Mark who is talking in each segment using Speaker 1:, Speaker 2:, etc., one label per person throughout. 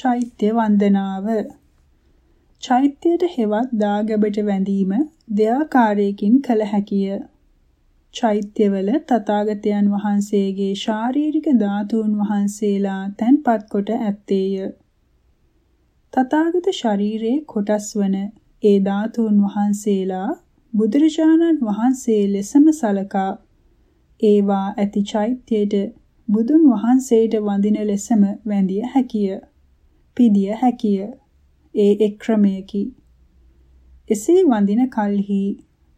Speaker 1: චෛත්‍ය වන්දනාව චෛත්‍යයට හෙවත් දාගැබට වැඳීම දෙආකාරයකින් කළ හැකිය. චෛත්‍යවල තථාගතයන් වහන්සේගේ ශාරීරික ධාතුන් වහන්සේලා තැන්පත් කොට ඇත්තේය. තථාගත ශරීරයේ කොටස් වන ඒ ධාතුන් වහන්සේලා බුදුරජාණන් වහන්සේ ලෙසම සලකා ඒවා ඇති චෛත්‍යයට බුදුන් වහන්සේට වඳින ලෙසම වැඳිය හැකිය. පිදිය හැකිය. ඒ එක් ක්‍රමයකි. එසේ වඳින කල්හි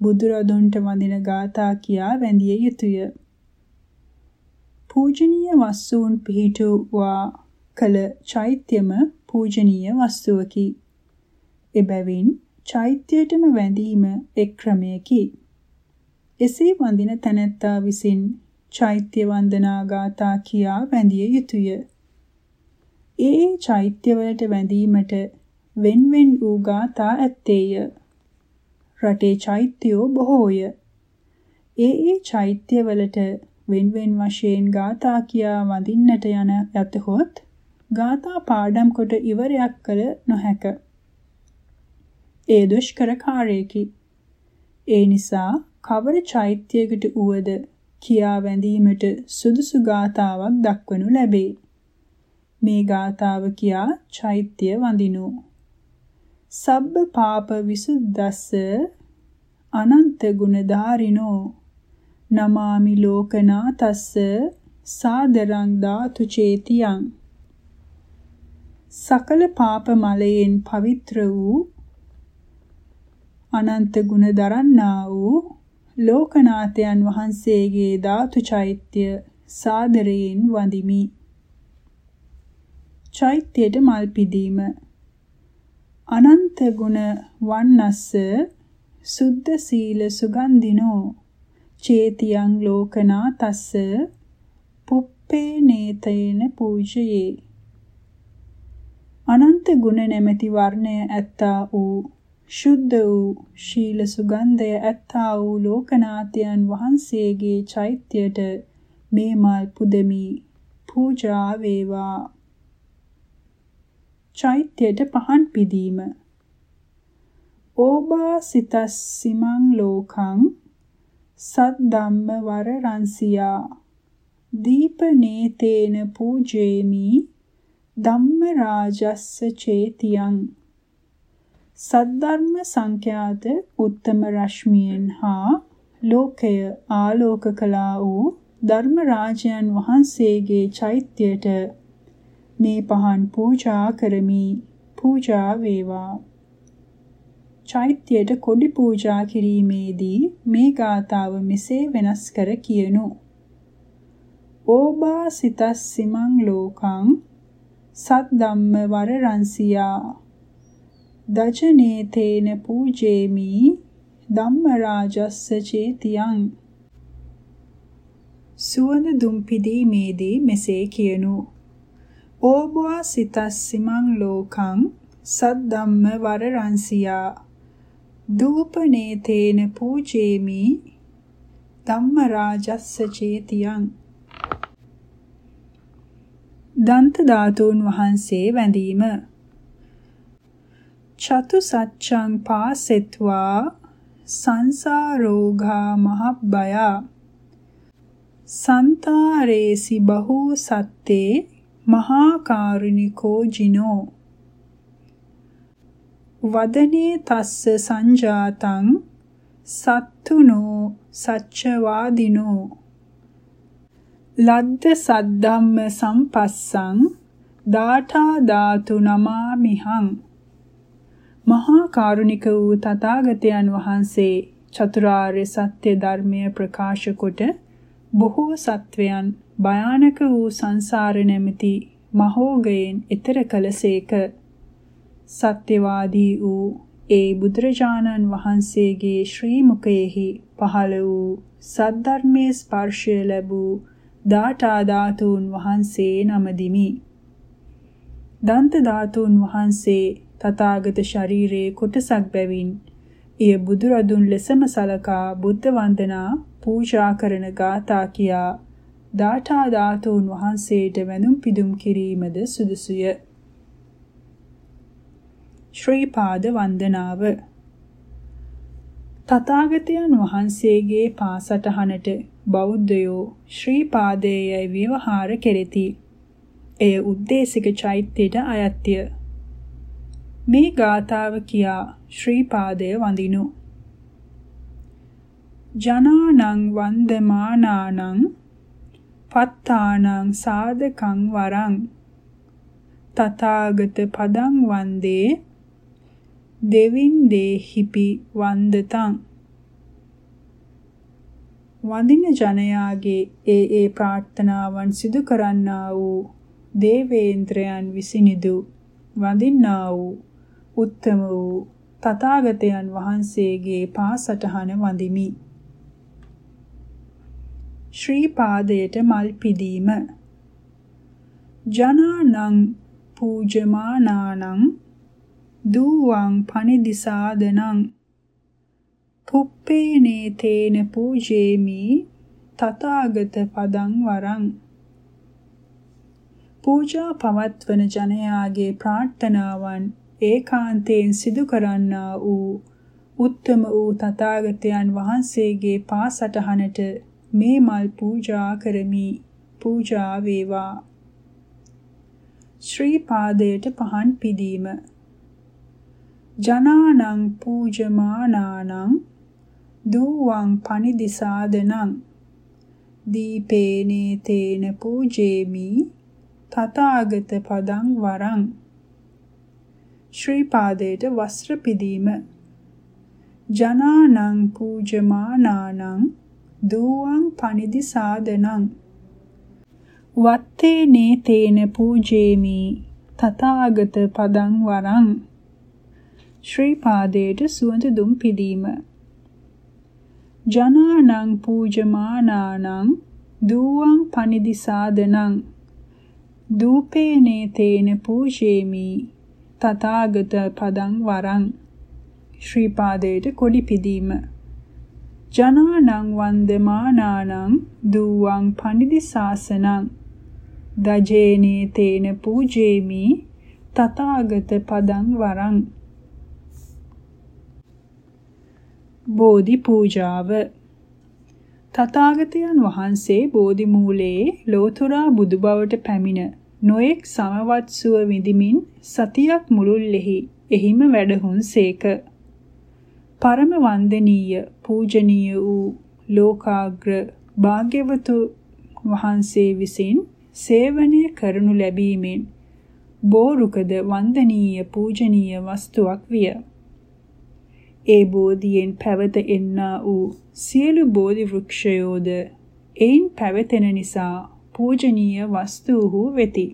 Speaker 1: බුදුරදුන්ට වඳින ගාථා කියා වැඳිය යුතුය. පූජනීය වස්තුන් පිහිටුවා කළ චෛත්‍යම පූජනීය වස්තුවකි. එබැවින් චෛත්‍යයටම වැඳීම එක් ක්‍රමයකි. එසේ වඳින තැනැත්තා විසින් චෛත්‍ය වන්දනා ගාථා කියා වැඳිය යුතුය. ඒ ඒ චෛත්‍යවලට වැඳීමට වෙන්වෙන් වූ ගාථා ඇත්තේය. රටේ චෛත්‍යෝ බොහෝය. ඒ ඒ චෛත්‍යවලට වෙන්වෙන් වශයෙන් ගාථා කියා වඳින්නට යන යතහොත් ගාථා පාඩම් කොට ඉවරයක් කළ නොහැක. ඒ දුෂ්කර කාර්යයකි. ඒ නිසා කවර චෛත්‍යයකට උවද කියා වැඳීමට සුදුසු ගාතාවක් දක්වනු ලැබේ. මේ ගාතාව කියා චෛත්‍ය වඳිනු. සබ්බ පාප විසුද්දස්ස අනන්ත ගුණ ධාරිනෝ නමාමි ලෝකනාතස්ස සාදරං ධාතු චේතියං සකල පාප මලයෙන් පවිත්‍ර වූ අනන්ත ගුණ දරන්නා වූ ලෝකනාථයන් වහන්සේගේ ධාතු චෛත්‍ය සාදරයෙන් වඳිමි. චෛත්‍යයට මල් පිදීම. අනන්ත ගුණ වන්නස්ස සුද්ධ සීල සුගන්ධිනෝ චේතියං ලෝකනාතස්ස පුප්පේ නේතේන පූජයේ. අනන්ත ගුණ නැමැති වර්ණය ඇත්තා වූ ශුද්ධ වූ ශීල සුගන්ධය ඇත්තා වූ ලෝකනාථයන් වහන්සේගේ චෛත්‍යයට මේ මල් පුදමි. පූජා වේවා. චෛත්‍යයට පහන් පිදීම. ඕබා සිතස් සිමං ලෝකං සද්දම්ම වර රන්සියා. දීපනේතේන පූජේමි ධම්ම රාජස්ස චේතියං. සද්ධර්ම සංඛ්‍යාත උත්තම රශ්මියෙන් හා ලෝකය ආලෝක කළා වූ ධර්ම රාජයන් වහන්සේගේ චෛත්‍යයට මේ පහන් පූජා කරමි. පූජා වේවා. චෛත්‍යයට කොඩි පූජා කිරීමේදී මේ ගාතාව මෙසේ වෙනස් කර කියනු. ඕබා සිතස් සිමං ලෝකං සද්දම්ම වරරන්සියා. දජනේ තේන පූජේමි ධම්මරාජස්ස චේතියං. සුවඳ දුම් පිදීමේදී මෙසේ කියනු. ඕබවා සිතස්සිමං ලෝකං සද්දම්ම වරරන්සියා. දූපනේතේන පූජේමි ධම්මරාජස්ස චේතියං. දන්ත ධාතුන් වහන්සේ වැඳීම. චතු සච්ඡං පාසෙත්වා සංසාරෝගා මහබ්බය. සන්තාරේසි බහූ සත්තේ මහා කාරුණිකෝ ජිනෝ. වදනේ තස්ස සංජාතං සත්තුනෝ සච්චවාදිනෝ ලද්ද සද්දම්ම සම්පස්සං දාඨා ධාතු නමාමිහං. මහා කාරුණික වූ තථාගතයන් වහන්සේ චතුරාර්ය සත්‍ය ධර්මය ප්‍රකාශ කොට බොහෝ සත්වයන් භයානක වූ සංසාර නැමැති මහෝගයෙන් එතර කළසේක සත්‍යවාදී වූ ඒ බුදුරජාණන් වහන්සේගේ ශ්‍රී මුඛයෙහි පහළ වූ සද්ධර්මයේ ස්පර්ශය ලැබූ දාඨා ධාතුන් වහන්සේ නමදිමි. දන්ත ධාතුන් වහන්සේ තථාගත ශරීරයේ කොටසක් බැවින් එය බුදුරදුන් ලෙසම සලකා බුද්ධ වන්දනා පූජා කරන ගාථා කියා දාඨා ධාතුන් වහන්සේට වැඳුම් පිදුම් කිරීමද සුදුසුය. ශ්‍රී පාද වන්දනාව තථාගතයන් වහන්සේගේ පාසටහනට බෞද්ධයෝ ශ්‍රී පාදයේයි ව්‍යවහාර කෙරෙති. එය උද්දේශික චෛත්‍යයට අයත්ය. මේ ගාථාව කියා ශ්‍රී පාදය වඳිනු. ජනානං වන්දමානානං පත්තානං සාදකං වරං තථාගත පදං වන්දේ දෙවින් දේහිපි වන්දතං වඳින ජනයාගේ ඒ ඒ ප්‍රාර්ථනාවන් සිදු කරන්නා වූ දේවේන්ද්‍රයන් විසිනිදු වඳින්නා වූ උත්තම වූ තථාගතයන් වහන්සේගේ පාසටහන වඳිමි. ශ්‍රී පාදයට මල් පිදීම. ජනානං පූජමානානං දූවං පනිදිසාදනං පුප්පේනේ තේන පූජේමි තථාගත පදං වරං. පූජා පවත්වන ජනයාගේ ප්‍රාර්ථනාවන් ඒකාන්තයෙන් සිදු කරන්නා වූ උත්තම වූ තථාගතයන් වහන්සේගේ පාසටහනට මේ මල් පූජා කරමි පූජා වේවා ශ්‍රී පාදයට පහන් පිදීම ජනානං පූජමානානං දූවං පනිදිසාදනං දීපේනේ තේන පූජේමි තථාගත පදං වරං ශ්‍රී පාදයට වස්ත්‍ර පිදීම ජනානං පූජමානානං දූවං පනිදිසාදනං වත්තේනේ තේන පූජේමි තථාගත පදං වරං. ශ්‍රී පාදයට සුවඳ දුම් පිදීම. ජනානං පූජමානානං දූවං පනිදිසාදනං දූපේනේ තේන පූජේමි තථාගත පදං වරං. ශ්‍රී පාදයට කොඩි පිදීම. ජනානං වන්දමානානං දූවං පනිදිසාසනං දජේනේ තේන පූජේමි තථාගත පදං වරං බෝධි පූජාව තථාගතයන් වහන්සේ බෝධි මූලයේ ලෝතුරා බුදු බවට පැමිණ නොඑක් සමවත් සුව විඳිමින් සතියක් මුළුල්ලෙහි එහිම වැඩහුන්සේක. පරම වන්දනීය පූජනීය වූ ලෝකාග්‍ර භාග්‍යවතු වහන්සේ විසින් සේවනය කරනු ලැබීමෙන් බෝරුකද වන්දනීය පූජනීය වස්තුවක් විය. ඒ බෝධියෙන් පැවත එන්නා වූ සියලු බෝධි වෘක්ෂයෝද එයින් පැවතෙන නිසා පූජනීය වස්තුහු වෙති.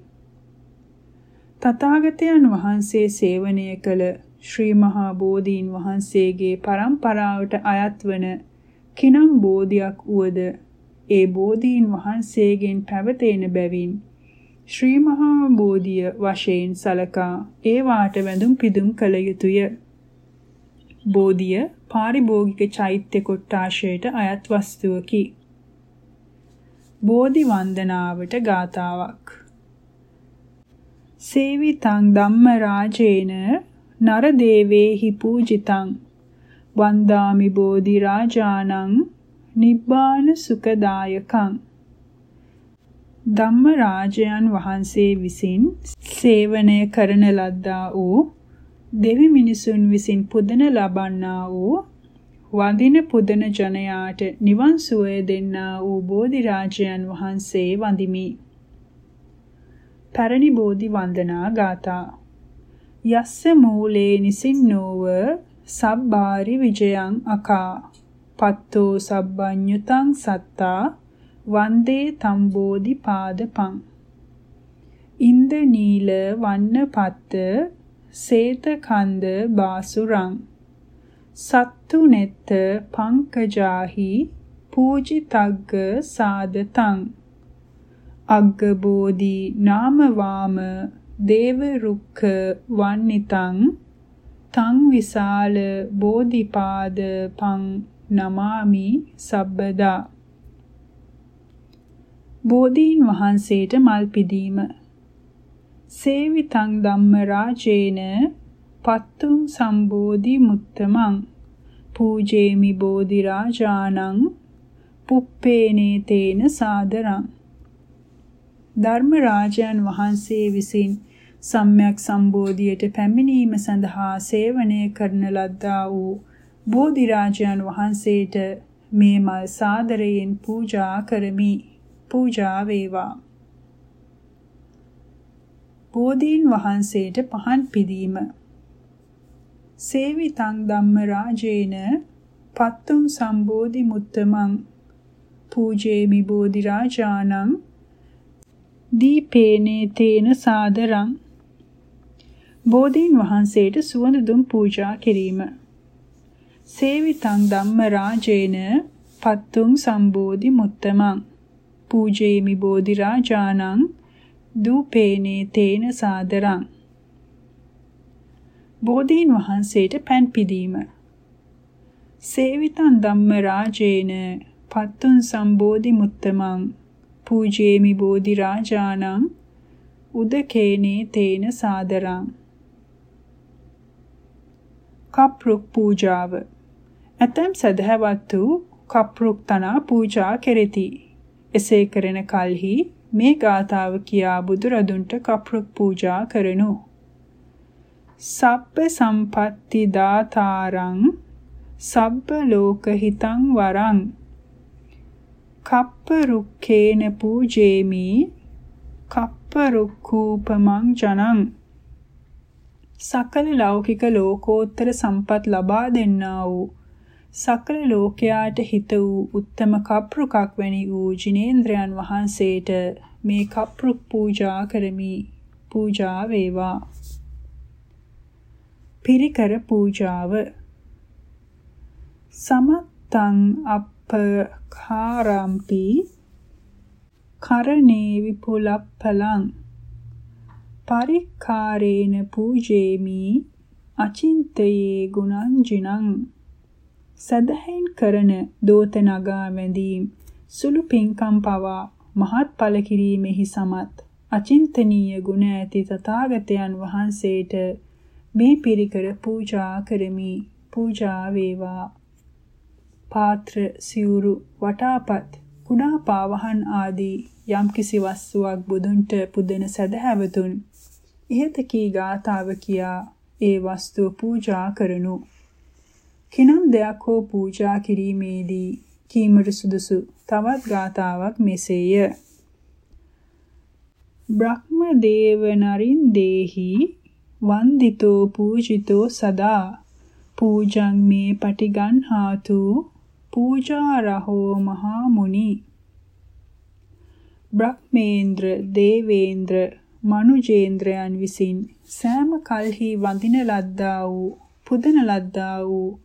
Speaker 1: තථාගතයන් වහන්සේ සේවනය කළ ශ්‍රී මහා බෝධීන් වහන්සේගේ පරම්පරාවට අයත්වන කිනම් බෝධියක් වුවද ඒ බෝධීන් වහන්සේගෙන් පැවතෙන බැවින් ශ්‍රී මහා බෝධිය වශයෙන් සලකා ඒ වාට වැඳුම් පිදුම් කළ යුතුය. බෝධිය පාරිභෝගික චෛත්‍ය කොට්ටාශයට අයත් වස්තුවකි. බෝධි වන්දනාවට ගාතාවක්. සේවිතං ධම්ම රාජේන නර දේවේහි පූජිතං. වන්දාමි බෝධි රාජානං නිබ්බාන සුඛදායකං. ධම්ම රාජයන් වහන්සේ විසින් සේවනය කරන ලද්දා වූ දෙවි මිනිසුන් විසින් පුදන ලබන්නා වූ වඳින පුදන ජනයාට නිවන් සුවය දෙන්නා වූ බෝධි රාජයන් වහන්සේ වඳිමි. පැරණි බෝධි වන්දනා ගාථා. යස්ස මූලේ නිසින්නෝව සබ්බාරි විජයං අකා. පත්තෝ සබ්බඤ්ඤුතං සත්තා වන්දේ තම්බෝධි පාදපං. ඉන්ද නීල වන්න පත්ත සේත කන්ද බාසුරං. සත්තු නෙත්ත පංකජාහි පූජිතග්ග සාදතං. අග්ග බෝධි නාම වාම දේව රුක්ඛ වන්නිතං තං විසාල බෝධිපාද පං නමාමි සබ්බදා. බෝධීන් වහන්සේට මල් පිදීම. සේවිතං ධම්ම රාජේන පත්තුම් සම්බෝධි මුත්තමං. පූජේමි බෝධි රාජානං පුප්පේනේ තේන සාදරං. ධර්ම රාජයන් වහන්සේ විසින් සම්්‍යක් සම්බෝධියට පැමිණීම සඳහා සේවනය කරන ලද්දා වූ බෝධි රාජයන් වහන්සේට මේ මල් සාදරයෙන් පූජා කරමි. පූජා වේවා. බෝධීන් වහන්සේට පහන් පිදීම. සේවිතං ධම්ම රාජේන පත්තුම් සම්බෝධි මුත්තමං. පූජේමි බෝධි රාජානං දීපේනේ තේන සාදරං. බෝධීන් වහන්සේට සුවඳ දුම් පූජා කිරීම. සේවිතං ධම්ම රාජේන පත්තුං සම්බෝධි මුත්තමං. පූජේමි බෝධි රාජානං දූපේනේ තේන සාදරං. බෝධීන් වහන්සේට පෑන් පිදීම. සේවිතං ධම්ම රාජේන පත්තුං සම්බෝධි මුත්තමං. පූජේමි බෝධි රාජානං උදකේනේ තේන සාදරං. කප්රුක් පූජාව. ඇතැම් සදහවත්තු කප්රුක් තනා පූජා කෙරෙති. එසේ කරන කල්හි මේ ගාථාව කියා බුදුරදුන්ට කප්රුක් පූජා කරනු. සබ්බ සම්පatti දාතාරං සබ්බ ලෝක හිතං වරං. කප්ප රුක්ඛේන පූජේමි කප්ප රුක්ඛූපමං ජනං. සකල ලෞකික ලෝකෝත්තර සම්පත් ලබා දෙන්නා වූ සකල ලෝකයාට හිත වූ උත්තම කප්රුකක් වැනි වූ ජිනේන්ද්‍රයන් වහන්සේට මේ කප්රුක් පූජා කරමි පූජා වේවා. පිරිකර පූජාව. සමත්තං අප පකාරම්පි කරණේ විපුලප්පලං. පරික්කාරේන පූජේමි අචින්තයේ ගුණංජිනං සදහෙන් කරන දෝත නගා වැඳීම් සුළු පින්කම් පවා මහත් ඵල කිරීමෙහි සමත් අචින්තනීය ගුණ ඇති තථාගතයන් වහන්සේට මේ පිරිකර පූජා කරමි. පූජා වේවා. පාත්‍ර සිවුරු වටාපත් කුඩා පාවහන් ආදී යම්කිසි වස්තුවක් බුදුන්ට පුදන සදහැවතුන් ඉහත කී ගාතාව කියා ඒ වස්තුව පූජා කරනු. කිනම් දෙයක් හෝ පූජා කිරීමේදී කීමට සුදුසු තවත් ගාතාවක් මෙසේය. බ්‍රහ්ම දේව නරින් දේහි වන්දිතෝ පූජිතෝ සදා පූජං මේ පටිගන්හාතු පූජා රහෝ මහා මුනි. බ්‍රහ්මේන්ද්‍ර දේවේන්ද්‍ර මනුජේන්ද්‍රයන් විසින් සෑම කල්හි වඳින ලද්දා වූ පුදන ලද්දා වූ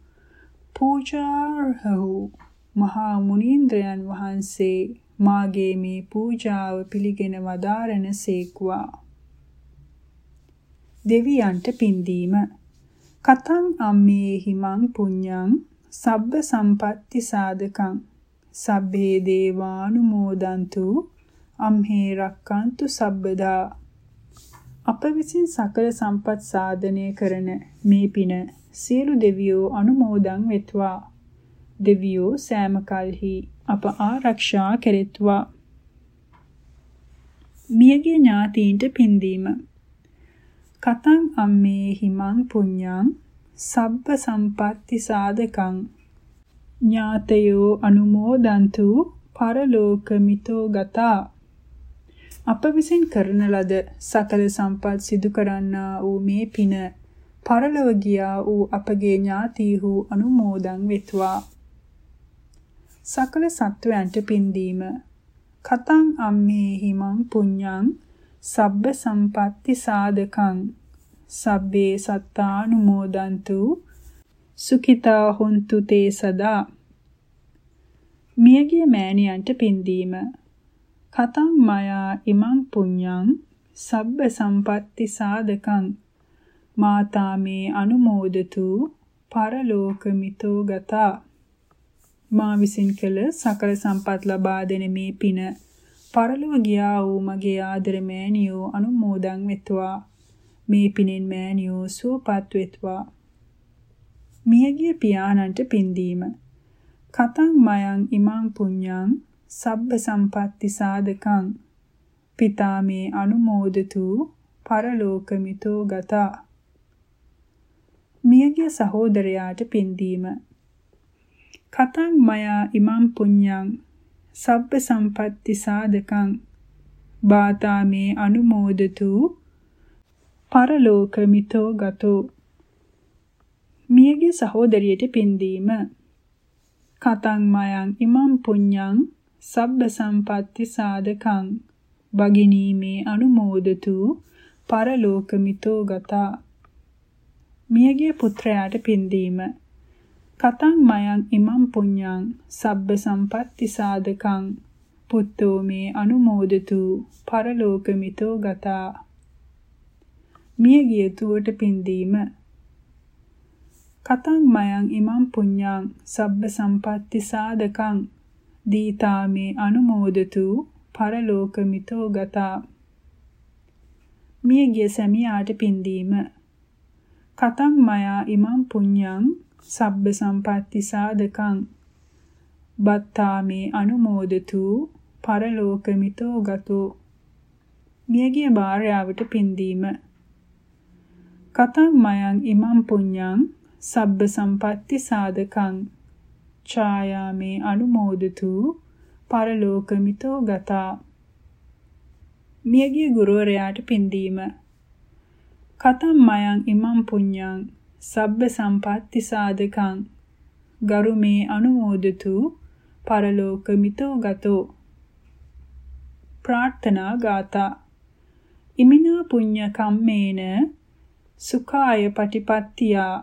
Speaker 1: පූජාර්හ වූ මහා මුනීන්ද්‍රයන් වහන්සේ මාගේ මේ පූජාව පිළිගෙන වදාරන සේක්වා. දෙවියන්ට පින්දීම. කතං අම්මේ හිමං පුඤ්ඤං සබ්බ සම්පatti සාධකං. සබ්බේ දේවානුමෝදන්තු අම්හේ රක්칸තු සබ්බදා. අප විසින් සකල සම්පත් සාධනය කරන මේ පින සියලු දෙවියෝ අනුමෝදන් වෙත්වා. දෙවියෝ සෑම කල්හි අප ආරක්ෂා කෙරෙත්වා. මියගේ ඥාතීන්ට පින්දීම. කතං අම්මේ හිමං පුඤ්ඤං සබ්බ සම්පatti සාධකං. ඥාතයෝ අනුමෝදන්තු පරලෝකමිතෝ ගතා. අප විසින් කරන ලද සකල සම්පත් සිදු කරන්නා වූ මේ පින පරලොව ගියා වූ අපගේ ඥාතීහු අනුමෝදන් වෙත්වා. සකල සත්වයන්ට පින්දීම. කතං අම්මේ හිමං පුඤ්ඤං සබ්බ සම්පatti සාධකං. සබ්බේ සත්තානුමෝදන්තු. සුඛිතා හොන්තු තේ සදා. මියගිය මෑණියන්ට පින්දීම. කතං මයා ඉමං පුඤ්ඤං සබ්බ සම්පatti සාධකං මාතා මේ අනුමෝදතු පරලෝකමිතෝ ගතා මා විසින් කළ සකල සම්පත් ලබා දෙන මේ පින පරලොව ගියා වූ මගේ ආදර මෑණියෝ අනුමෝදන් වෙත්වා මේ පිනෙන් මෑණියෝ සුවපත් වෙත්වා. මියගිය පියාණන්ට පින්දීම. කතං මයං ඉමං පුඤ්ඤං සබ්බ සම්පatti සාධකං. පිතා මේ අනුමෝදතු පරලෝකමිතෝ ගතා. මියගිය සහෝදරයාට පින්දීම. කතං මයා ඉමං පුඤ්ඤං සබ්බ සම්පatti සාධකං. බාතා මේ අනුමෝදතු පරලෝකමිතෝ ගතෝ. මියගිය සහෝදරියට පින්දීම. කතං මයං ඉමං පුඤ්ඤං සබ්බ සම්පatti සාධකං භගිනී මේ අනුමෝදතු පරලෝකමිතෝ ගතා. මියගිය පුත්‍රයාට පින්දීම. කතං මයං ඉමං පුඤ්ඤං සබ්බ සම්පatti සාධකං පුත්තෝ මේ අනුමෝදතු පරලෝකමිතෝ ගතා. මියගිය තුවට පින්දීම. කතං මයං ඉමං පුඤ්ඤං සබ්බ සම්පatti සාධකං දීතා මේ අනුමෝදතු පරලෝකමිතෝ ගතා. මියගිය සැමියාට පින්දීම. කතං මයා ඉමං පුඤ්ඤං සබ්බ සම්පatti සාධකං. බත්තාමේ අනුමෝදතු පරලෝකමිතෝ ගතෝ. මියගිය භාර්යාවට පින්දීම. කතං මයං ඉමං පුඤ්ඤං සබ්බ සම්පatti සාධකං. ඡායාමේ අනුමෝදතු පරලෝකමිතෝ ගතා. මියගිය ගුරුවරයාට පින්දීම. කතම් මයං ඉමං පුඤ්ඤං සබ්බ සම්පatti සාධකං. ගරු මේ අනුමෝදතු පරලෝකමිතෝ ගතෝ. ප්‍රාර්ථනා ගාථා. ඉමිනා පුඤ්ඤ කම්මේන සුඛාය පටිපත්තියා.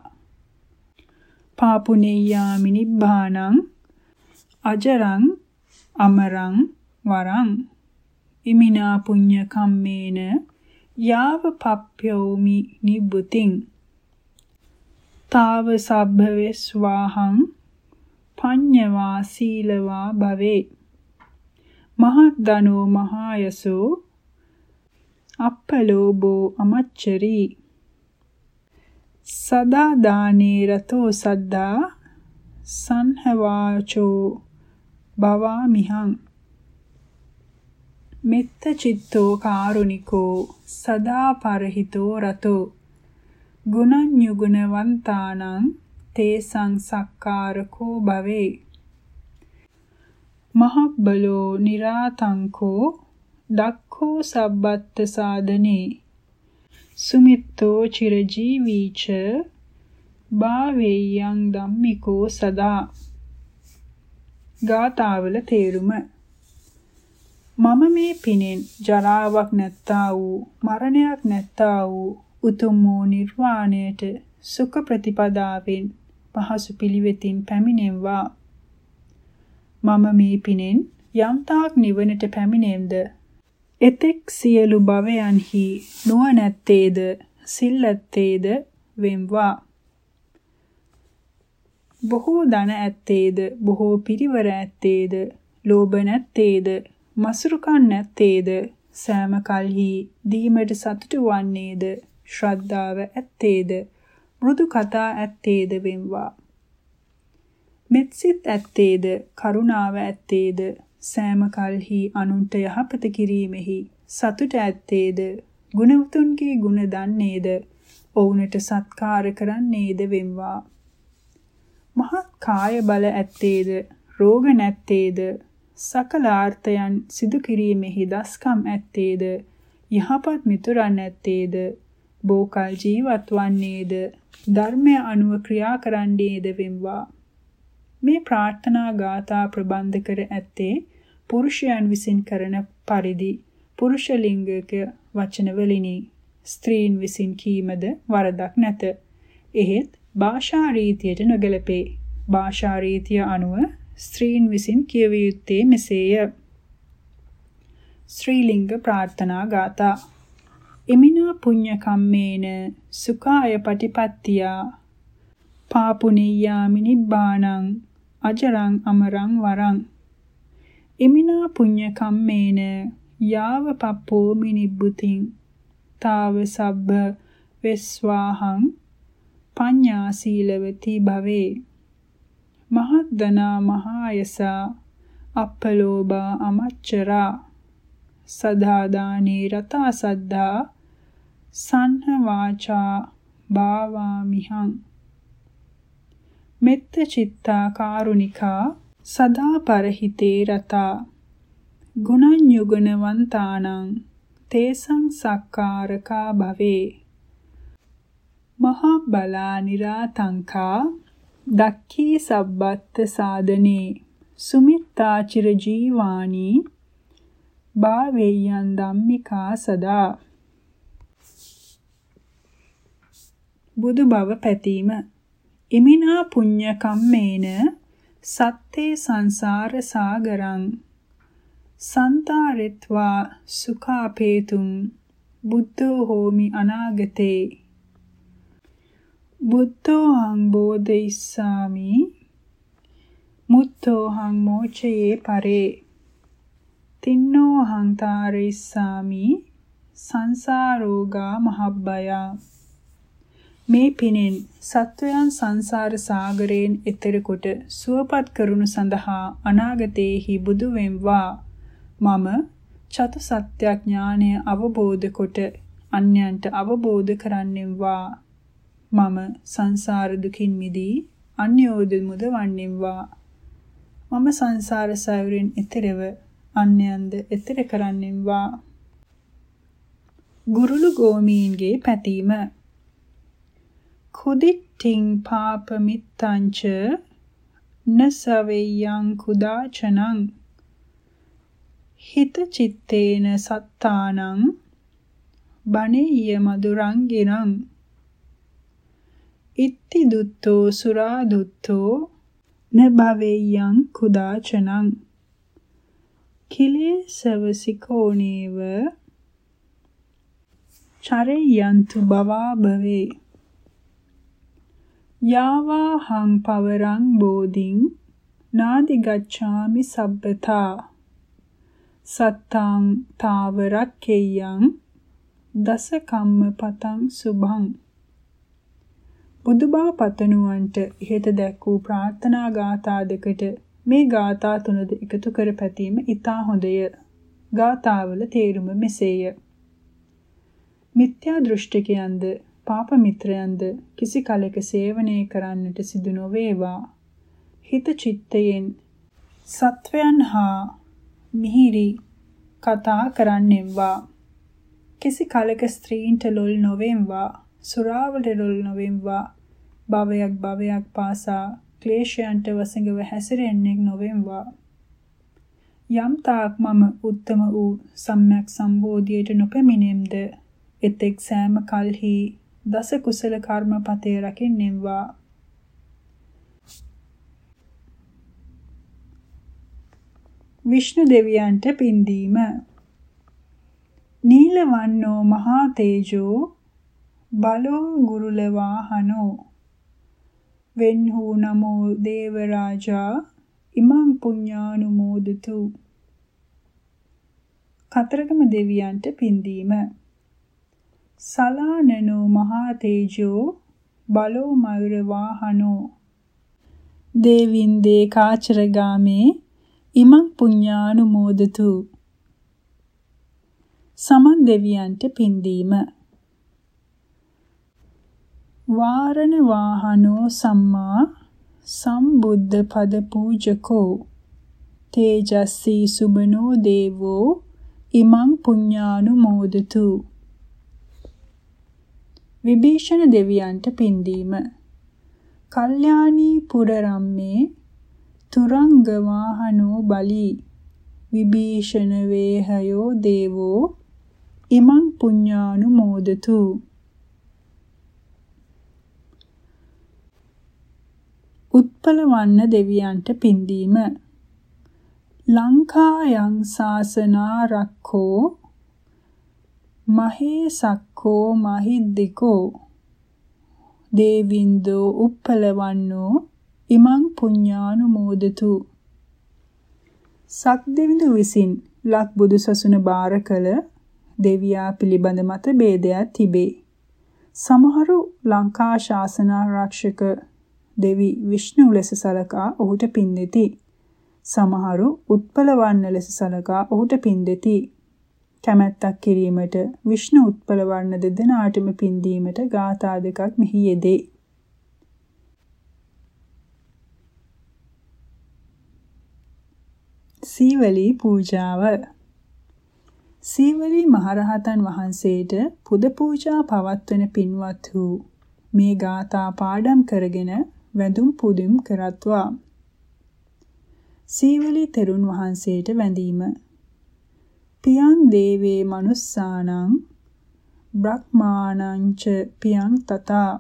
Speaker 1: පාපුනේයාමි නිබ්බානං අජරං අමරං වරං. ඉමිනා පුඤ්ඤ කම්මේන යාව පප්පයෝමි නිබ්බුතින්. තාව සබ්භවෙස්වාහං පඤ්ඤවා සීලවා භවේ. මහත් දනෝ මහායසෝ අප්පලෝබෝ අමච්චරී. සදා දානේ රතෝ සද්දා සංහවාචෝ භවාමිහං. මෙත්ත චිත්තෝ කාරුණිකෝ සදා පරහිතෝ රතෝ ගුණඤ්ඤුගුණවන්තානං තේසං සක්කාරකෝ භවේ. මහබ්බලෝ නිරාතංකෝ දක්ඛෝ සබ්බත්ත සාදනේ. සුමිත්තෝ චිරජීවීච භාවේයං ධම්මිකෝ සදා. ගාතාවල තේරුම. මම මේ පිනෙන් ජරාවක් නැත්තා වූ මරණයක් නැත්තා වූ උතුම් වූ නිර්වාණයට සුඛ ප්‍රතිපදාවෙන් පහසු පිළිවෙතින් පැමිණෙම්වා. මම මේ පිනෙන් යම්තාක් නිවනට පැමිණෙම්ද? එතෙක් සියලු භවයන්හි නුවණැත්තේද සිල්ලැත්තේද වෙම්වා. බොහෝ ධන ඇත්තේද බොහෝ පිරිවර ඇත්තේද ලෝභ නැත්තේද මසුරුකම් නැත්තේද සෑම කල්හි දීමට සතුටු වන්නේද ශ්‍රද්ධාව ඇත්තේද මෘදු කතා ඇත්තේද වෙම්වා. මෙත්සිත ඇත්තේද කරුණාව ඇත්තේද සෑම කල්හි අනුන්ට යහපත කිරීමෙහි සතුට ඇත්තේද? ගුණවතුන්ගේ ගුණ දන්නේද? ඔවුන්ට සත්කාර කරන්නේද වෙම්වා? මහත් කාය බල ඇත්තේද? රෝග නැත්තේද? සකලාර්ථයන් සිදු කිරීමෙහි දස්කම් ඇත්තේද? යහපත් මිතුරන් ඇත්තේද? බෝකල් ජීවත් වන්නේද? ධර්මය අනුව ක්‍රියා කරන්නේද වෙම්වා? මේ ප්‍රාර්ථනා ගාථා ප්‍රබන්ධ කර ඇත්තේ පුරුෂයන් විසින් කරන පරිදි පුරුෂ ලිංගික වචන වලිනි ස්ත්‍රීන් විසින් කීමද වරදක් නැත. එහෙත් භාෂා රීතියට නොගැලපේ. භාෂා රීතිය අනුව ස්ත්‍රීන් විසින් කියවිය යුත්තේ මෙසේය. ශ්‍රී ලිංග ප්‍රාර්ථනා ගාථා. ඉමිනා පුඤ්ඤ කම්මේන සුඛාය පටිපත්තියා. පාපුනියාමි නිබ්බානං අජරං අමරං වරං. ඉමිනා පුඤ්ඤ කම්මේන යාව පප්පෝ මිනිබ්බුතින්. තාව සබ්බ වෙස්වාහං පඤ්ඤා සීලවති භවේ. මහද්දනා මහායසා අප්පලෝභා අමච්චරා. සදාදානේ රතා සද්ධා සන්හ වාචා භාවාමිහං. මෙත්ත චිත්තා කාරුණිකා සදා පරහිතේ රතා. ගුණඤ්ඤුගුණවන්තානං තේසං සක්කාරකා භවේ. මහා බලා නිරාතංකා දක්ඛී සබ්බත්ත සාදනේ සුමිත්තා චිර ජීවානි භාවේයන් ධම්මිකා සදා. බුදු බව පැතීම. ඉමිනා පුඤ්ඤ කම්මේන සත්තේ සංසාර සාගරං සන්තාරෙත්වා සුඛාපේතුම් බුද්ධෝ හෝමි අනාගතේ බුද්ධෝහං බෝධිස්සාමි මුත්තෝහං මෝචයේ පරේ තින්නෝහං තාරිස්සාමි සංසාරෝගා මහබ්බයා මේ පිනෙන් සත්වයන් සංසාර සාගරයෙන් එතෙර කොට සුවපත් කරුණු සඳහා අනාගතයේහි බුදු වෙම්වා. මම චතු සත්‍යඥානය අවබෝධ කොට අන්‍යයන්ට අවබෝධ කරන්නෙම්වා. මම සංසාර දුකින් මිදී අන්‍යෝද මුදවන්නෙම්වා. මම සංසාර සයුරින් එතරව අන්‍යයන්ද එතර කරන්නෙම්වා. ගුරුළු ගෝමීන්ගේ පැතීම කුදිට්ඨින් පාපමිත්තංච නසවෙයං කුදාචනං හිත චිත්තේන සත්තානං බණෙය්‍ය මදුරංගිනං ඉත්ති දුත්තෝ සුරා දුත්තෝ න භවෙය්‍යං කුදාචනං කිලේසවසිකෝනේව චරෙය්‍යන්තු බවා භවේ යාවා හං පවරං බෝධින් නාදි ගච්ඡාමි සබ්බතා සත්තං තාවරක්කේයං දස කම්ම පතං සුභං බුදුබව පතනුවන්ට ඉහත දැක් වූ ප්‍රාර්ථනා ගාථා දෙකට මේ ගාථා තුනද එකතු කර පැතීම ඉතා හොඳය. ගාථාවල තේරුම මෙසේය. මිත්‍යා දෘෂ්ටිකයන්ද පාප මිත්‍රයන්ද කිසි කලෙක සේවනය කරන්නට සිදු නොවේවා. හිත චිත්තයෙන් සත්වයන් හා මිහිරි කතා කරන්නෙම්වා. කිසි කලක ස්ත්‍රීන්ට ලොල් නොවෙම්වා. සුරාවට ලොල් නොවෙම්වා. භවයක් භවයක් පාසා ක්ලේශයන්ට වසඟව හැසිරෙන්නෙක් නොවෙම්වා. යම් තාක් මම උත්තම වූ සම්්‍යක් සම්බෝධියට නොපැමිණෙම්ද එතෙක් සෑම කල්හි දස කුසල කර්මපතේ රකින්නෙම්වා. විෂ්ණු දෙවියන්ට පින්දීම. නීලවන්නෝ මහා තේජෝ බලෝ ගුරුල වාහනෝ වෙන්හූ නමෝ දේව රාජා ඉමං පුඤ්ඤානුමෝදතු. කතරගම දෙවියන්ට පින්දීම. සලානනෝ මහා තේජෝ බලෝ මයුර වාහනෝ. දේවින්දේ කාචරගාමේ ඉමං පුඤ්ඤානුමෝදතු. සමන් දෙවියන්ට පින්දීම. වාරණ වාහනෝ සම්මා සම්බුද්ධ පද පූජකෝ. තේජස්සී සුබනෝ දේවෝ ඉමං පුඤ්ඤානුමෝදතු. විභීෂණ දෙවියන්ට පින්දීම. කල්යාණී පුරරම්මේ තුරංග වාහනෝ බලී. විභීෂණ වේහයෝ දේවෝ ඉමං පුඤ්ඤානුමෝදතු. උත්පල වන්න දෙවියන්ට පින්දීම. ලංකායන් සාසනාරක්ඛෝ මහේ සක්කෝ මහිද්దికෝ දේවින්දෝ උප්පලවන්නෝ ඉමං පුඤ්ඤානුමෝදතු සක්දෙවිඳු විසින් ලක් බුදු සසුන බාර කළ දෙවියා පිළිබඳ මත ભેදයක් තිබේ. සමහරු ලංකා ශාසන ආරක්ෂක දෙවි විෂ්ණු ලෙස සලකා ඔහුට පින් දෙති. සමහරු උත්පලවන්න ලෙස සලකා ඔහුට පින් දෙති. කැමැත්තක් කිරීමට විෂ්ණු උත්පලවන්න දෙදෙනාටම පින් දීමට ගාථා දෙකක් මෙහි යෙදේ. සීවලී පූජාව. සීවලී මහරහතන් වහන්සේට පුද පූජා පවත්වන පින්වත් වූ මේ ගාථා පාඩම් කරගෙන වැඳුම් පුදුම් කරත්වා. සීවලී තෙරුන් වහන්සේට වැඳීම. පියං දේවේ මනුස්සානං බ්‍රහ්මානංච පියං තථා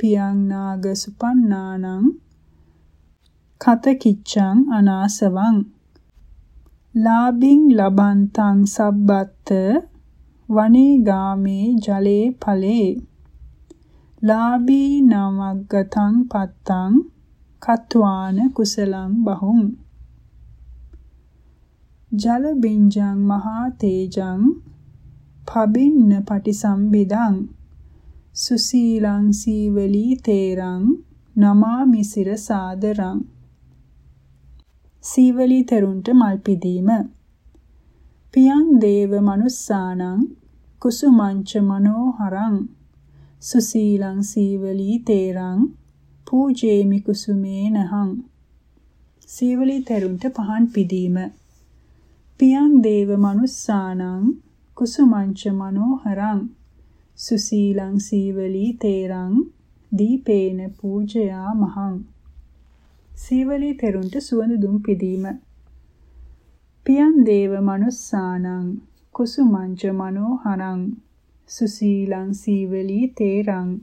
Speaker 1: පියං නාග සුපන්නානං කත කිච්ඡං අනාසවං ලාභින් ලබන්තං සබ්බත්ත වනේ ගාමේ ජලේ ඵලේ ලාභී නමග්ගතං පත්තං කත්වාන කුසලං බහුං ජල බින්ජං මහා තේජං පබින්න පටිසම්බිදං සුසීලං සීවලී තේරං නමාමි සිර සාදරං සීවලී තෙරුන්ට මල් පිදීම. පියං දේව මනුස්සානං කුසුමංච මනෝහරං සුසීලං සීවලී තේරං පූජේමි කුසුමේනහං. සීවලී තෙරුන්ට පහන් පිදීම. පියං දේව මනුස්සානං කුසුමංච මනෝහරං සුසීලං සීවලී තේරං දීපේන පූජයා මහං සීවලී තෙරුන්ට සුවඳ දුම් පිදීම. පියන් දේව මනුස්සානං කුසුමංච මනෝහරං සුසීලං සීවලී තේරං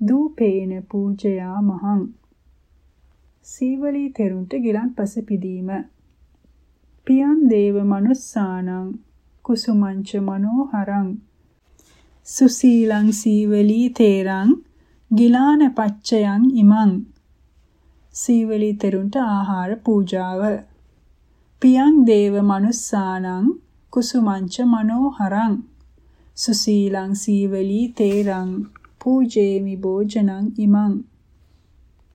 Speaker 1: දූපේන පූජයා මහං සීවලී තෙරුන්ට ගිලන්පස පිදීම. පියන් දේව මනුස්සානං කුසුමංච මනෝහරං සුසීලං සීවලී තේරං ගිලාන පච්චයන් ඉමං සීවලී තෙරුන්ට ආහාර පූජාව පියං දේව මනුස්සානං කුසුමංච මනෝහරං සුසීලං සීවලී තේරං පූජේමි භෝජනං ඉමං